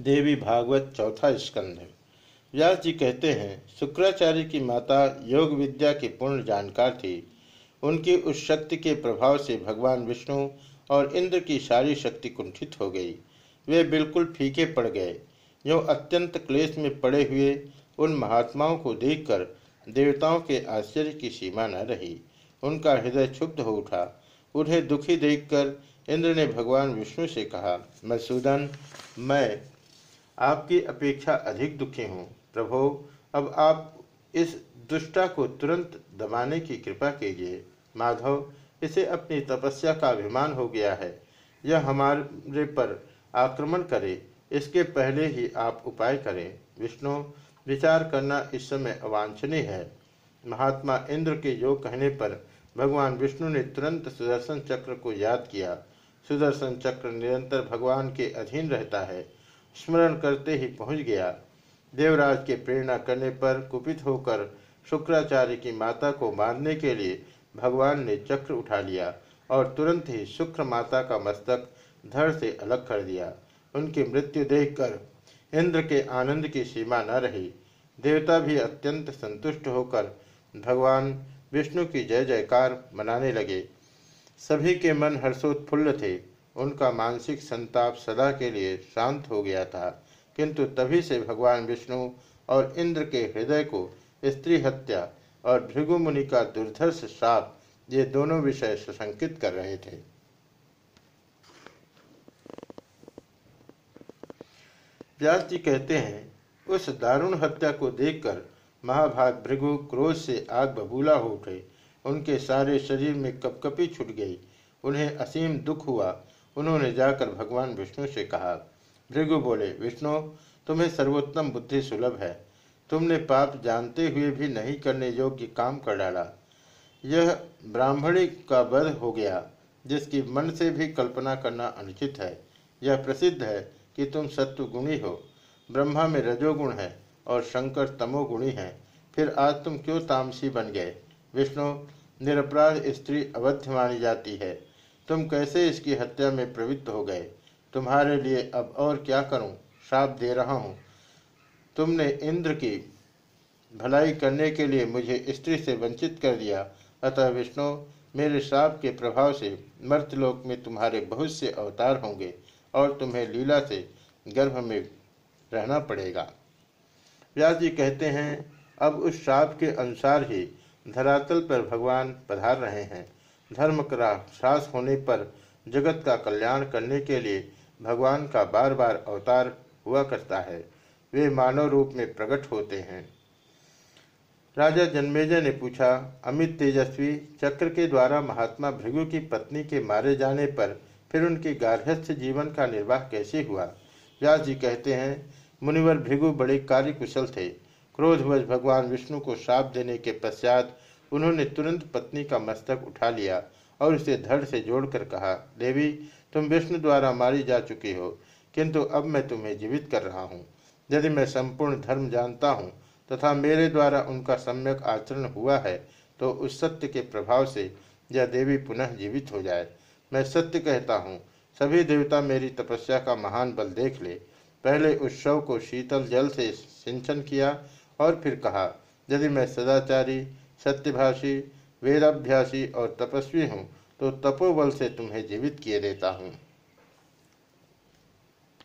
देवी भागवत चौथा स्कंध व्यास जी कहते हैं, शुक्राचार्य की माता योग विद्या की पूर्ण जानकार थी। उनकी उस शक्ति के प्रभाव से भगवान विष्णु और इंद्र की सारी शक्ति कुंठित हो गई। वे बिल्कुल फीके पड़ गए। जो अत्यंत क्लेश में पड़े हुए उन महात्माओं को देखकर देवताओं के आश्चर्य की सीमा न रही। उनका हृदय क्षुब्ध हो उठा। उन्हें दुखी देखकर इंद्र ने भगवान विष्णु से कहा, मसूदन, मैं आपकी अपेक्षा अधिक दुखी हूँ, प्रभो, अब आप इस दुष्टा को तुरंत दबाने की कृपा कीजिए। माधव, इसे अपनी तपस्या का अभिमान हो गया है। यह हमारे पर आक्रमण करे, इसके पहले ही आप उपाय करें। विष्णु, विचार करना इस समय अवांछनीय है। महात्मा इंद्र के योग कहने पर भगवान विष्णु ने तुरंत सुदर्शन चक्र को याद किया। सुदर्शन चक्र निरंतर भगवान के अधीन रहता है। स्मरण करते ही पहुँच गया। देवराज के प्रेरणा करने पर कुपित होकर शुक्राचार्य की माता को मारने के लिए भगवान ने चक्र उठा लिया और तुरंत ही शुक्र माता का मस्तक धड़ से अलग कर दिया। उनकी मृत्यु देखकर इंद्र के आनंद की सीमा न रही। देवता भी अत्यंत संतुष्ट होकर भगवान विष्णु की जय जयकार मनाने लगे। सभी के मन हर्षोत्फुल्ल थे। उनका मानसिक संताप सदा के लिए शांत हो गया था। किंतु तभी से भगवान विष्णु और इंद्र के हृदय को स्त्री हत्या और भृगु मुनि का दुर्धर्ष साप ये दोनों विषय सुशंकित कर रहे थे। व्यास जी कहते हैं, उस दारुण हत्या को देखकर महाभाग भृगु क्रोध से आग बबूला हो उठे। उनके सारे शरीर में कपकपी छुट गई। उन्हें असीम दुख हुआ उन्होंने जाकर भगवान विष्णु से कहा, भृगु बोले, विष्णु, तुम्हें सर्वोत्तम बुद्धि सुलभ है। तुमने पाप जानते हुए भी नहीं करने योग्य काम कर डाला। यह ब्राह्मणी का वध हो गया, जिसकी मन से भी कल्पना करना अनुचित है। यह प्रसिद्ध है कि तुम सत्वगुणी हो। ब्रह्मा में रजोगुण है और शंकर तमोगुणी है। फिर आज तुम क्यों तामसी बन गए? विष्णु, निरपराध स्त्री अवध्य मानी जाती है। तुम कैसे इसकी हत्या में प्रवृत्त हो गए? तुम्हारे लिए अब और क्या करूँ? श्राप दे रहा हूँ। तुमने इंद्र की भलाई करने के लिए मुझे स्त्री से वंचित कर दिया। अतः विष्णु, मेरे श्राप के प्रभाव से मर्तलोक में तुम्हारे बहुत से अवतार होंगे और तुम्हें लीला से गर्भ में रहना पड़ेगा। व्यास जी कहते हैं, अब उस श्राप के अनुसार ही धरातल पर भगवान पधार रहे हैं। धर्म का श्रास होने पर जगत का कल्याण करने के लिए भगवान का बार बार अवतार हुआ करता है। वे मानव रूप में प्रकट होते हैं। राजा जन्मेजय ने पूछा, अमित तेजस्वी, चक्र के द्वारा महात्मा भृगु की पत्नी के मारे जाने पर फिर उनके गार्हस्थ जीवन का निर्वाह कैसे हुआ? व्यास जी कहते हैं, मुनिवर भृगु बड़े कार्य कुशल थे। क्रोधवश भगवान विष्णु को श्राप देने के पश्चात उन्होंने तुरंत पत्नी का मस्तक उठा लिया और उसे धड़ से जोड़कर कहा, देवी, तुम विष्णु द्वारा मारी जा चुकी हो, किंतु अब मैं तुम्हें जीवित कर रहा हूँ। यदि मैं संपूर्ण धर्म जानता हूँ तथा मेरे द्वारा उनका सम्यक आचरण हुआ है तो उस सत्य के प्रभाव से यह देवी पुनः जीवित हो जाए। मैं सत्य कहता हूँ, सभी देवता मेरी तपस्या का महान बल देख ले। पहले उस शव को शीतल जल से सिंचन किया और फिर कहा, यदि मैं सदाचारी सत्यभाषी वेदाभ्यासी और तपस्वी हूँ तो तपोबल से तुम्हें जीवित किए देता हूँ।